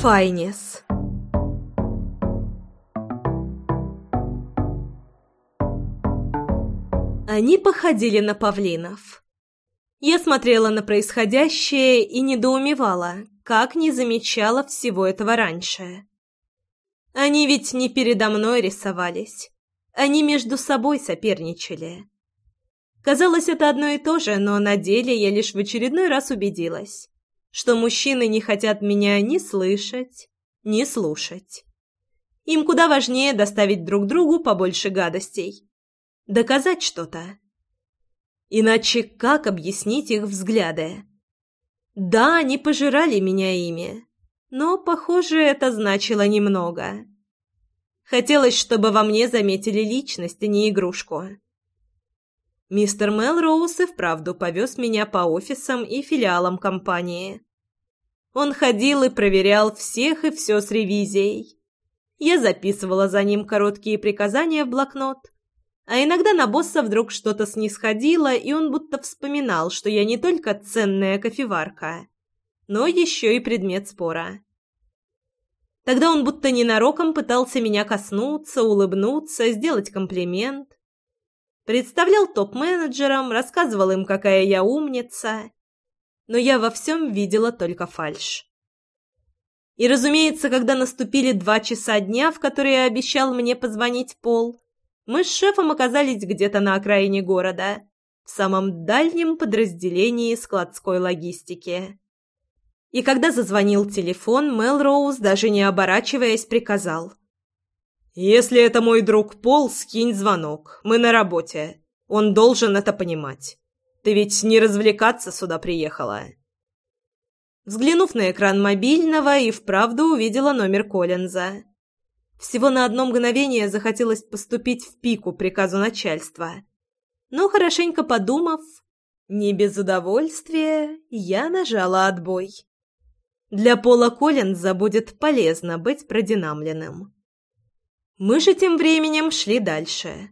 Файнис. Они походили на павлинов. Я смотрела на происходящее и недоумевала, как не замечала всего этого раньше. Они ведь не передо мной рисовались. Они между собой соперничали. Казалось, это одно и то же, но на деле я лишь в очередной раз убедилась, что мужчины не хотят меня ни слышать, ни слушать. Им куда важнее доставить друг другу побольше гадостей. Доказать что-то. Иначе как объяснить их взгляды? Да, они пожирали меня ими, но, похоже, это значило немного. Хотелось, чтобы во мне заметили личность, а не игрушку. Мистер Мелроуз и вправду повез меня по офисам и филиалам компании. Он ходил и проверял всех и все с ревизией. Я записывала за ним короткие приказания в блокнот, а иногда на босса вдруг что-то снисходило, и он будто вспоминал, что я не только ценная кофеварка, но еще и предмет спора. Тогда он будто ненароком пытался меня коснуться, улыбнуться, сделать комплимент. Представлял топ-менеджерам, рассказывал им, какая я умница. Но я во всем видела только фальшь. И, разумеется, когда наступили два часа дня, в которые обещал мне позвонить Пол, мы с шефом оказались где-то на окраине города, в самом дальнем подразделении складской логистики. И когда зазвонил телефон, Мелроуз, даже не оборачиваясь, приказал. «Если это мой друг Пол, скинь звонок. Мы на работе. Он должен это понимать. Ты ведь не развлекаться сюда приехала». Взглянув на экран мобильного, и вправду увидела номер Коллинза. Всего на одно мгновение захотелось поступить в пику приказу начальства. Но, хорошенько подумав, не без удовольствия, я нажала отбой. Для Пола Коллинза будет полезно быть продинамленным. Мы же тем временем шли дальше.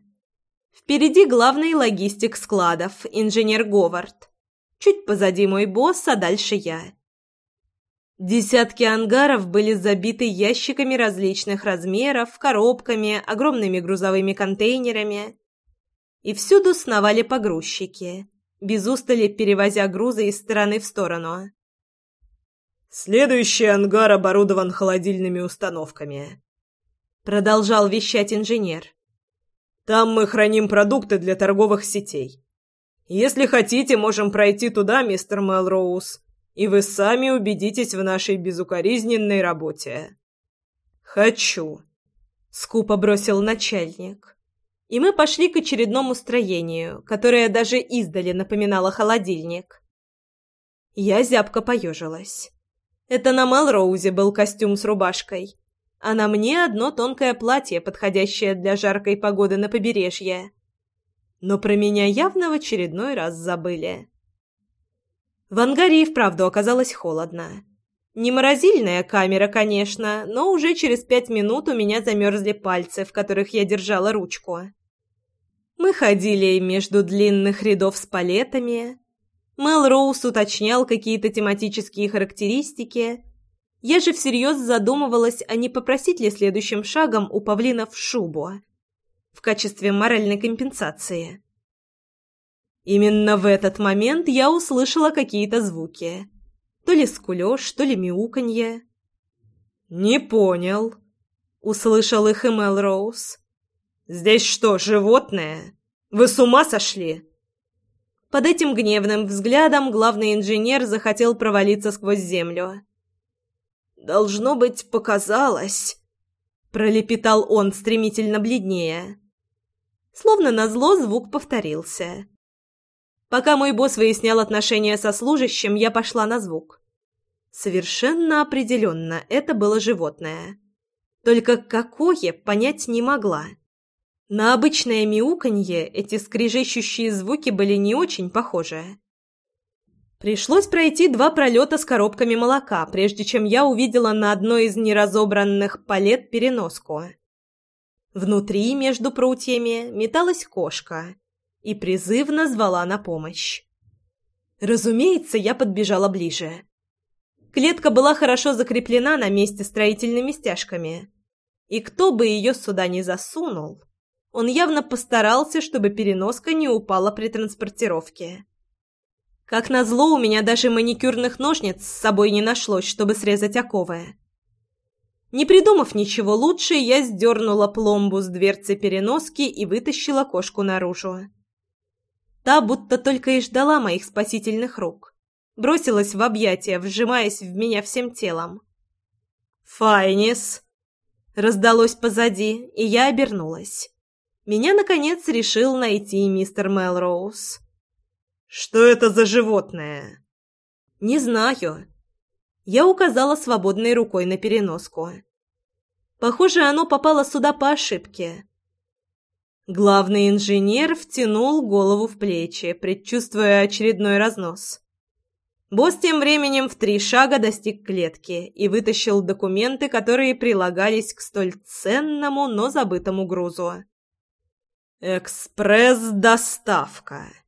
Впереди главный логистик складов, инженер Говард. Чуть позади мой босс, а дальше я. Десятки ангаров были забиты ящиками различных размеров, коробками, огромными грузовыми контейнерами. И всюду сновали погрузчики, без устали перевозя грузы из стороны в сторону. Следующий ангар оборудован холодильными установками. Продолжал вещать инженер. Там мы храним продукты для торговых сетей. Если хотите, можем пройти туда, мистер Мелроуз, и вы сами убедитесь в нашей безукоризненной работе. Хочу, скупо бросил начальник. И мы пошли к очередному строению, которое даже издали напоминало холодильник. Я зябко поежилась. Это на Мелроузе был костюм с рубашкой, а на мне одно тонкое платье, подходящее для жаркой погоды на побережье. Но про меня явно в очередной раз забыли. В ангаре и вправду оказалось холодно. Не морозильная камера, конечно, но уже через пять минут у меня замерзли пальцы, в которых я держала ручку. Мы ходили между длинных рядов с палетами, Мел Роуз уточнял какие-то тематические характеристики. Я же всерьез задумывалась, а не попросить ли следующим шагом у павлинов шубу в качестве моральной компенсации. Именно в этот момент я услышала какие-то звуки. То ли скулёж, то ли мяуканье. «Не понял», — услышал их и Мел Роуз. «Здесь что, животное? Вы с ума сошли?» Под этим гневным взглядом главный инженер захотел провалиться сквозь землю. «Должно быть, показалось», — пролепетал он, стремительно бледнее. Словно назло звук повторился. Пока мой босс выяснял отношения со служащим, я пошла на звук. Совершенно определенно это было животное. Только какое, понять не могла. На обычное мяуканье эти скрежещущие звуки были не очень похожи. Пришлось пройти два пролета с коробками молока, прежде чем я увидела на одной из неразобранных палет переноску. Внутри, между прутьями, металась кошка и призывно звала на помощь. Разумеется, я подбежала ближе. Клетка была хорошо закреплена на месте строительными стяжками, и кто бы ее сюда ни засунул, он явно постарался, чтобы переноска не упала при транспортировке. Как назло, у меня даже маникюрных ножниц с собой не нашлось, чтобы срезать оковы. Не придумав ничего лучше, я сдернула пломбу с дверцы переноски и вытащила кошку наружу. Та будто только и ждала моих спасительных рук. Бросилась в объятия, вжимаясь в меня всем телом. «Файнис!» Раздалось позади, и я обернулась. Меня, наконец, решил найти мистер Мелроуз. «Что это за животное?» «Не знаю». Я указала свободной рукой на переноску. Похоже, оно попало сюда по ошибке. Главный инженер втянул голову в плечи, предчувствуя очередной разнос. Босс тем временем в три шага достиг клетки и вытащил документы, которые прилагались к столь ценному, но забытому грузу. «Экспресс-доставка», —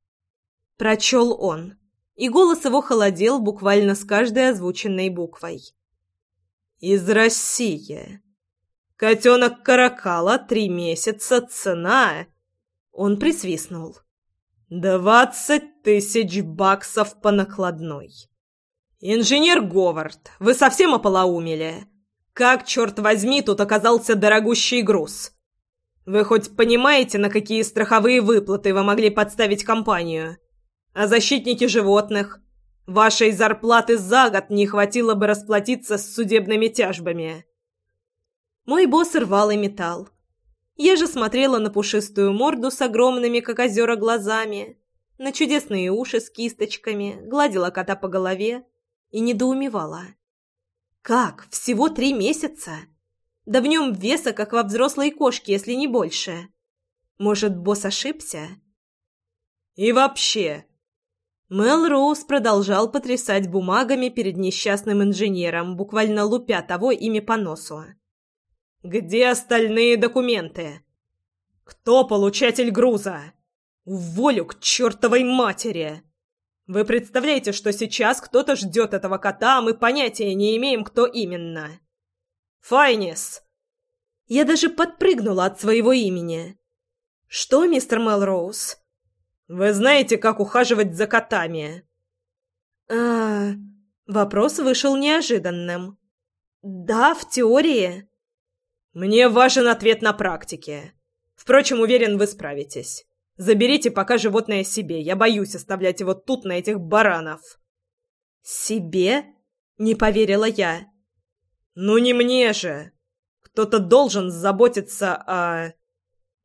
прочел он, и голос его холодел буквально с каждой озвученной буквой. «Из России. Котенок Каракала, три месяца, цена...» Он присвистнул. «Двадцать тысяч баксов по накладной. Инженер Говард, вы совсем ополоумели? Как, черт возьми, тут оказался дорогущий груз?» Вы хоть понимаете, на какие страховые выплаты вы могли подставить компанию? А защитники животных? Вашей зарплаты за год не хватило бы расплатиться с судебными тяжбами. Мой босс рвал и металл. Я же смотрела на пушистую морду с огромными, как озера, глазами, на чудесные уши с кисточками, гладила кота по голове и недоумевала. «Как? Всего три месяца?» Да в нем веса, как во взрослой кошке, если не больше. Может, босс ошибся? И вообще... Мел Роуз продолжал потрясать бумагами перед несчастным инженером, буквально лупя того ими по носу. «Где остальные документы? Кто получатель груза? Уволю к чертовой матери!» Вы представляете, что сейчас кто-то ждет этого кота, а мы понятия не имеем, кто именно. Файнис!» Я даже подпрыгнула от своего имени. «Что, мистер Мелроуз?» «Вы знаете, как ухаживать за котами?» а Вопрос вышел неожиданным. «Да, в теории». «Мне важен ответ на практике. Впрочем, уверен, вы справитесь. Заберите пока животное себе. Я боюсь оставлять его тут, на этих баранов». «Себе?» — не поверила я. «Ну не мне же! Кто-то должен заботиться о...»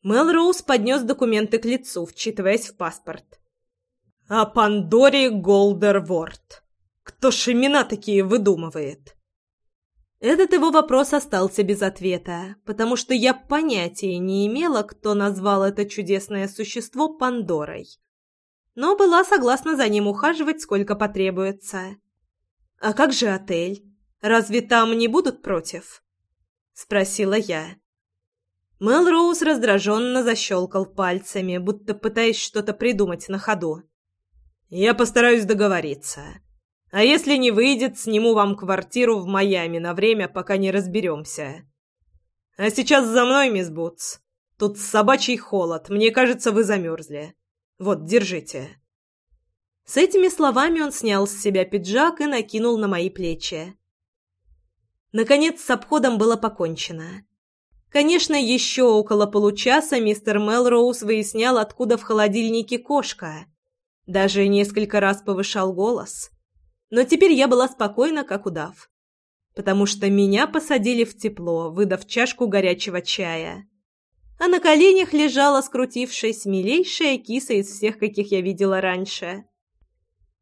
Мелроуз поднес документы к лицу, вчитываясь в паспорт. «О Пандоре Голдерворд. Кто ж имена такие выдумывает?» Этот его вопрос остался без ответа, потому что я понятия не имела, кто назвал это чудесное существо Пандорой. Но была согласна за ним ухаживать, сколько потребуется. «А как же отель?» Разве там не будут против?» — спросила я. Мелроуз раздраженно защелкал пальцами, будто пытаясь что-то придумать на ходу. «Я постараюсь договориться. А если не выйдет, сниму вам квартиру в Майами на время, пока не разберемся. А сейчас за мной, мисс Бутс. Тут собачий холод, мне кажется, вы замерзли. Вот, держите». С этими словами он снял с себя пиджак и накинул на мои плечи. Наконец с обходом было покончено. Конечно, еще около получаса мистер Мелроуз выяснял, откуда в холодильнике кошка. Даже несколько раз повышал голос. Но теперь я была спокойна, как удав. Потому что меня посадили в тепло, выдав чашку горячего чая. А на коленях лежала, скрутившись, милейшая киса из всех, каких я видела раньше.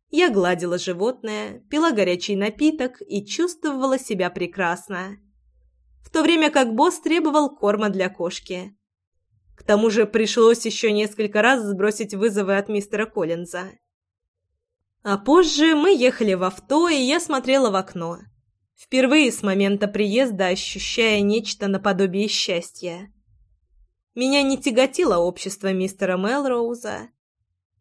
Я гладила животное, пила горячий напиток и чувствовала себя прекрасно. В то время как босс требовал корма для кошки. К тому же пришлось еще несколько раз сбросить вызовы от мистера Коллинза. А позже мы ехали в авто, и я смотрела в окно. Впервые с момента приезда ощущая нечто наподобие счастья. Меня не тяготило общество мистера Мелроуза,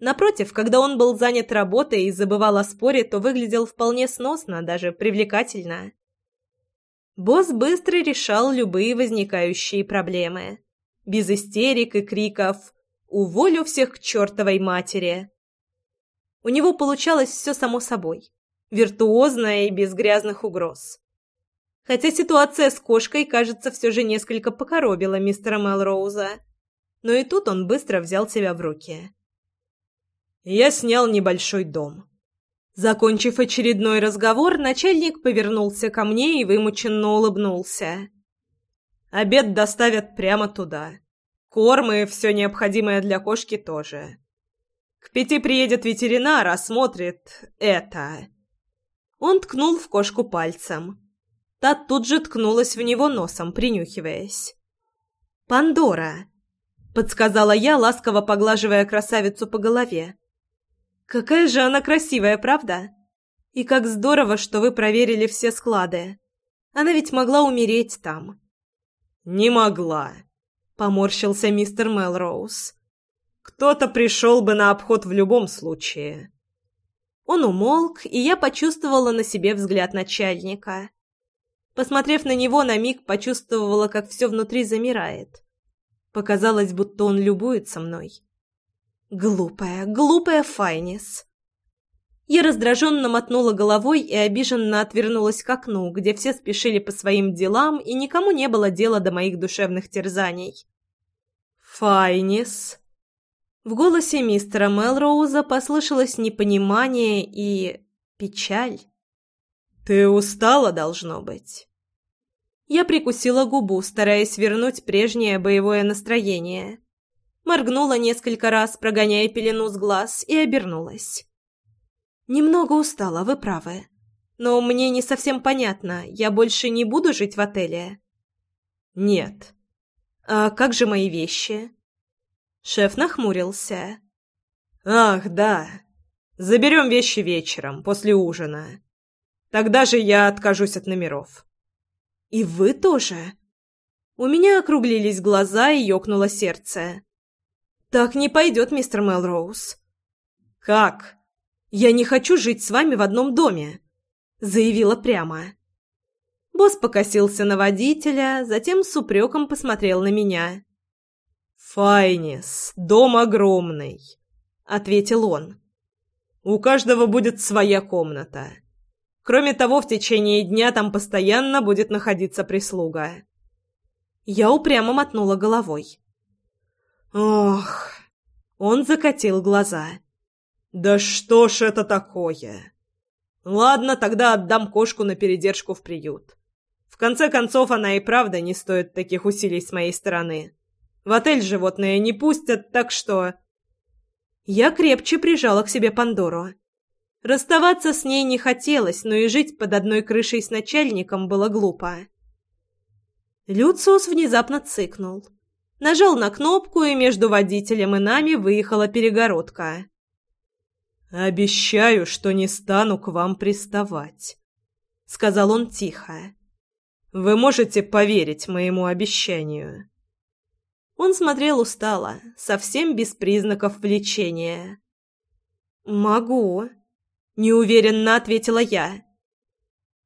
Напротив, когда он был занят работой и забывал о споре, то выглядел вполне сносно, даже привлекательно. Босс быстро решал любые возникающие проблемы. Без истерик и криков «Уволю всех к чертовой матери!». У него получалось все само собой, виртуозно и без грязных угроз. Хотя ситуация с кошкой, кажется, все же несколько покоробила мистера Мелроуза. Но и тут он быстро взял себя в руки. Я снял небольшой дом. Закончив очередной разговор, начальник повернулся ко мне и вымученно улыбнулся. Обед доставят прямо туда. Корм и все необходимое для кошки тоже. К пяти приедет ветеринар, осмотрит это. Он ткнул в кошку пальцем. Та тут же ткнулась в него носом, принюхиваясь. «Пандора», — подсказала я, ласково поглаживая красавицу по голове. Какая же она красивая, правда? И как здорово, что вы проверили все склады. Она ведь могла умереть там. Не могла, поморщился мистер Мелроуз. Кто-то пришел бы на обход в любом случае. Он умолк, и я почувствовала на себе взгляд начальника. Посмотрев на него, на миг почувствовала, как все внутри замирает. Показалось, будто он любуется мной. Глупая, глупая Файнис. Я раздраженно мотнула головой и обиженно отвернулась к окну, где все спешили по своим делам, и никому не было дела до моих душевных терзаний. «Файнис!» В голосе мистера Мелроуза послышалось непонимание и... печаль. «Ты устала, должно быть?» Я прикусила губу, стараясь вернуть прежнее боевое настроение моргнула несколько раз, прогоняя пелену с глаз, и обернулась. «Немного устала, вы правы. Но мне не совсем понятно, я больше не буду жить в отеле?» «Нет». «А как же мои вещи?» Шеф нахмурился. «Ах, да. Заберем вещи вечером, после ужина. Тогда же я откажусь от номеров». «И вы тоже?» У меня округлились глаза и ёкнуло сердце. «Так не пойдет, мистер Мелроуз». «Как? Я не хочу жить с вами в одном доме», — заявила прямо. Босс покосился на водителя, затем с упреком посмотрел на меня. «Файнис, дом огромный», — ответил он. «У каждого будет своя комната. Кроме того, в течение дня там постоянно будет находиться прислуга». Я упрямо мотнула головой. Ох, он закатил глаза. Да что ж это такое? Ладно, тогда отдам кошку на передержку в приют. В конце концов, она и правда не стоит таких усилий с моей стороны. В отель животное не пустят, так что... Я крепче прижала к себе Пандору. Расставаться с ней не хотелось, но и жить под одной крышей с начальником было глупо. Люциус внезапно цыкнул нажал на кнопку, и между водителем и нами выехала перегородка. «Обещаю, что не стану к вам приставать», — сказал он тихо. «Вы можете поверить моему обещанию?» Он смотрел устало, совсем без признаков влечения. «Могу», — неуверенно ответила я.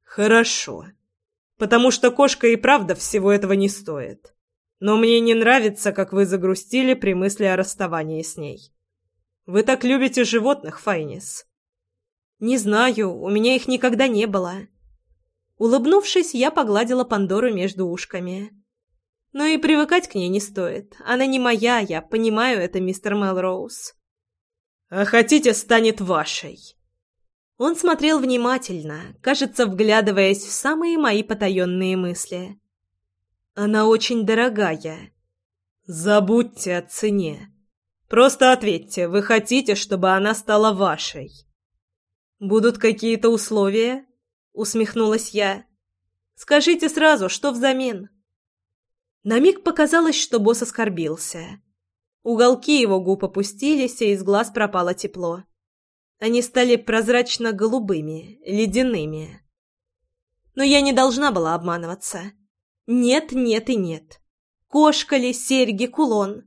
«Хорошо, потому что кошка и правда всего этого не стоит. Но мне не нравится, как вы загрустили при мысли о расставании с ней. Вы так любите животных, Файнис?» «Не знаю, у меня их никогда не было». Улыбнувшись, я погладила Пандору между ушками. Но и привыкать к ней не стоит. Она не моя, я понимаю это, мистер Мелроуз. «А хотите, станет вашей?» Он смотрел внимательно, кажется, вглядываясь в самые мои потаенные мысли. Она очень дорогая. Забудьте о цене. Просто ответьте, вы хотите, чтобы она стала вашей? Будут какие-то условия? Усмехнулась я. Скажите сразу, что взамен? На миг показалось, что босс оскорбился. Уголки его губ опустились, и из глаз пропало тепло. Они стали прозрачно-голубыми, ледяными. Но я не должна была обманываться. Нет, нет и нет. Кошка ли, серьги, кулон.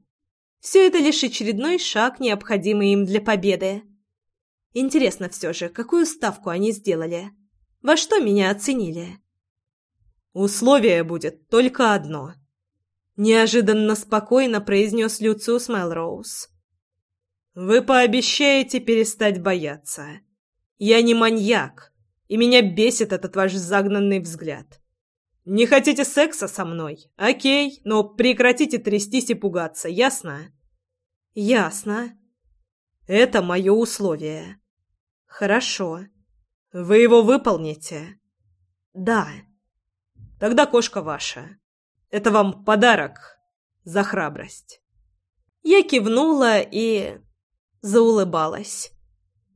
Все это лишь очередной шаг, необходимый им для победы. Интересно все же, какую ставку они сделали? Во что меня оценили? Условие будет только одно. Неожиданно спокойно произнес Люциус Мелроуз. Вы пообещаете перестать бояться. Я не маньяк, и меня бесит этот ваш загнанный взгляд. Не хотите секса со мной? Окей, но прекратите трястись и пугаться, ясно? Ясно. Это мое условие. Хорошо. Вы его выполните? Да. Тогда кошка ваша. Это вам подарок за храбрость. Я кивнула и заулыбалась.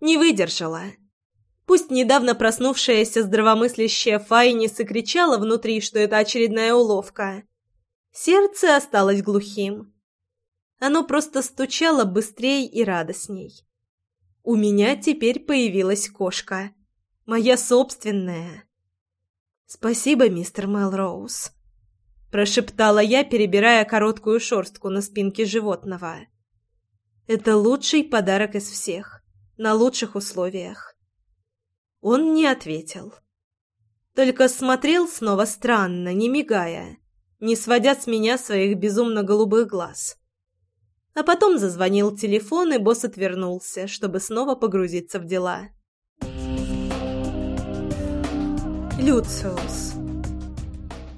Не выдержала. Пусть недавно проснувшаяся здравомыслящая Файнис и кричала внутри, что это очередная уловка. Сердце осталось глухим. Оно просто стучало быстрее и радостней. У меня теперь появилась кошка. Моя собственная. «Спасибо, мистер Мелроуз», — прошептала я, перебирая короткую шерстку на спинке животного. «Это лучший подарок из всех, на лучших условиях». Он не ответил. Только смотрел снова странно, не мигая, не сводя с меня своих безумно голубых глаз. А потом зазвонил телефон, и босс отвернулся, чтобы снова погрузиться в дела. Люциус.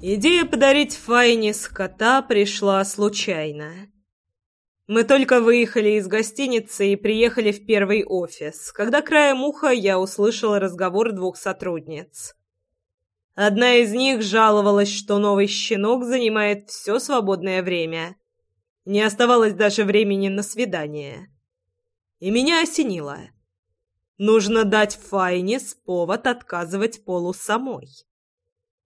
Идея подарить Файне кота пришла случайно. Мы только выехали из гостиницы и приехали в первый офис, когда краем уха я услышала разговор двух сотрудниц. Одна из них жаловалась, что новый щенок занимает все свободное время. Не оставалось даже времени на свидание. И меня осенило. Нужно дать Файнис повод отказывать Полу самой.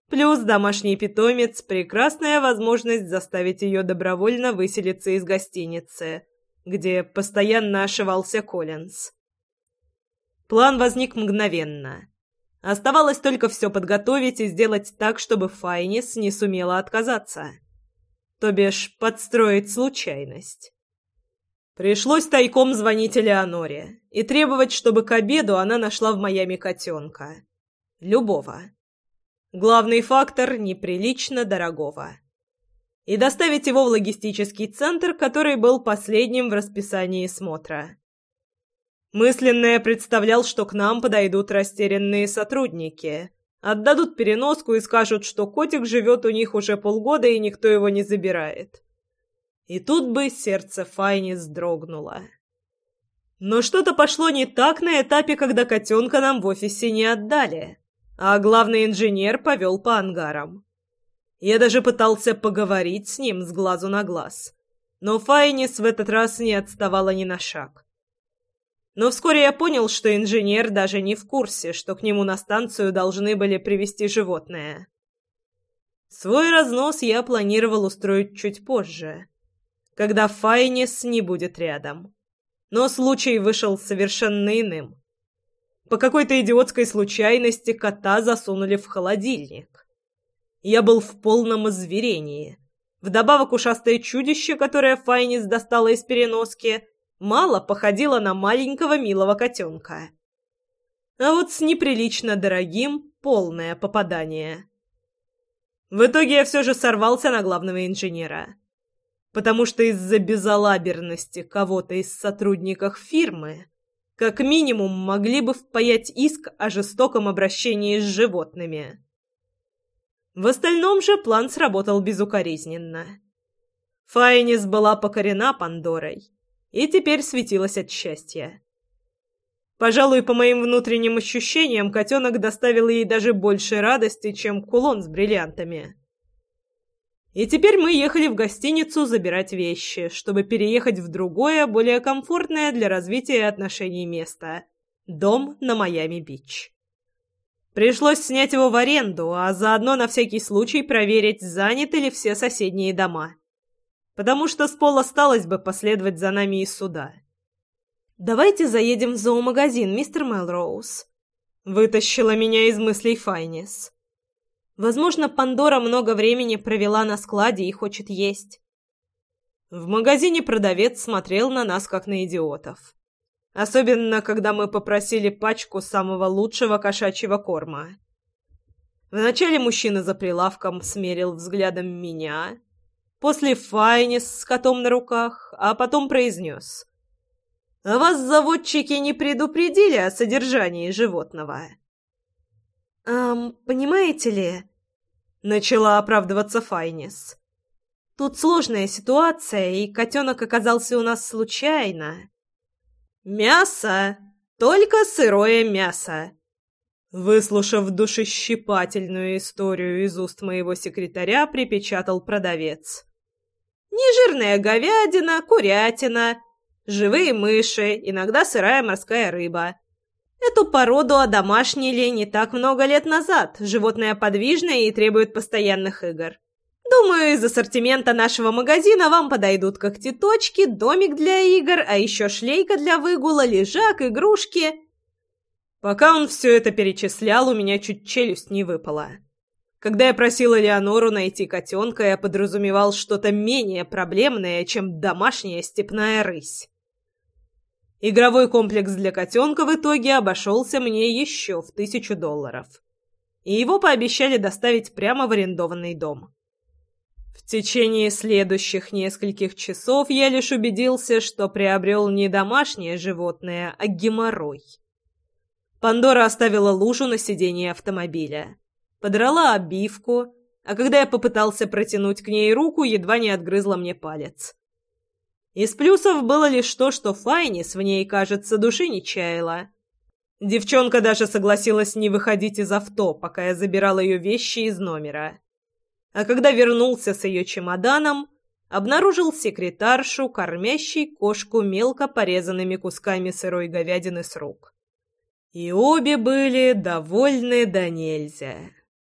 Плюс домашний питомец – прекрасная возможность заставить ее добровольно выселиться из гостиницы, где постоянно ошивался Коллинз. План возник мгновенно. Оставалось только все подготовить и сделать так, чтобы Файнис не сумела отказаться. То бишь, подстроить случайность. Пришлось тайком звонить Элеоноре и требовать, чтобы к обеду она нашла в Майами котенка. Любого. Главный фактор – неприлично дорогого. И доставить его в логистический центр, который был последним в расписании смотра. Мысленно я представлял, что к нам подойдут растерянные сотрудники, отдадут переноску и скажут, что котик живет у них уже полгода и никто его не забирает. И тут бы сердце Файни сдрогнуло. Но что-то пошло не так на этапе, когда котенка нам в офисе не отдали, а главный инженер повел по ангарам. Я даже пытался поговорить с ним с глазу на глаз, но Файнис в этот раз не отставала ни на шаг. Но вскоре я понял, что инженер даже не в курсе, что к нему на станцию должны были привезти животное. Свой разнос я планировал устроить чуть позже — когда Файнис не будет рядом. Но случай вышел совершенно иным. По какой-то идиотской случайности кота засунули в холодильник. Я был в полном озверении. Вдобавок ушастое чудище, которое Файнис достала из переноски, мало походило на маленького милого котенка. А вот с неприлично дорогим полное попадание. В итоге я все же сорвался на главного инженера потому что из-за безалаберности кого-то из сотрудников фирмы как минимум могли бы впаять иск о жестоком обращении с животными. В остальном же план сработал безукоризненно. Файнис была покорена Пандорой и теперь светилась от счастья. Пожалуй, по моим внутренним ощущениям, котенок доставил ей даже больше радости, чем кулон с бриллиантами. И теперь мы ехали в гостиницу забирать вещи, чтобы переехать в другое, более комфортное для развития отношений место – дом на Майами-Бич. Пришлось снять его в аренду, а заодно на всякий случай проверить, заняты ли все соседние дома. Потому что с Пол осталось бы последовать за нами из суда. «Давайте заедем в зоомагазин, мистер Мелроуз», – вытащила меня из мыслей Файнис. Возможно, Пандора много времени провела на складе и хочет есть. В магазине продавец смотрел на нас, как на идиотов. Особенно, когда мы попросили пачку самого лучшего кошачьего корма. Вначале мужчина за прилавком смерил взглядом меня, после Файнис с котом на руках, а потом произнес. «А вас заводчики не предупредили о содержании животного?» «Эм, понимаете ли...» — начала оправдываться Файнис. «Тут сложная ситуация, и котенок оказался у нас случайно». «Мясо! Только сырое мясо!» Выслушав душещипательную историю из уст моего секретаря, припечатал продавец. «Нежирная говядина, курятина, живые мыши, иногда сырая морская рыба. Эту породу одомашнили не так много лет назад. Животное подвижное и требует постоянных игр. Думаю, из ассортимента нашего магазина вам подойдут когтеточки, домик для игр, а еще шлейка для выгула, лежак, игрушки». Пока он все это перечислял, у меня чуть челюсть не выпала. Когда я просила Леонору найти котенка, я подразумевал что-то менее проблемное, чем домашняя степная рысь. Игровой комплекс для котенка в итоге обошелся мне еще в тысячу долларов. И его пообещали доставить прямо в арендованный дом. В течение следующих нескольких часов я лишь убедился, что приобрел не домашнее животное, а геморрой. Пандора оставила лужу на сиденье автомобиля. Подрала обивку, а когда я попытался протянуть к ней руку, едва не отгрызла мне палец. Из плюсов было лишь то, что Файнис в ней, кажется, души не чаяла. Девчонка даже согласилась не выходить из авто, пока я забирал ее вещи из номера. А когда вернулся с ее чемоданом, обнаружил секретаршу, кормящей кошку мелко порезанными кусками сырой говядины с рук. И обе были довольны до нельзя.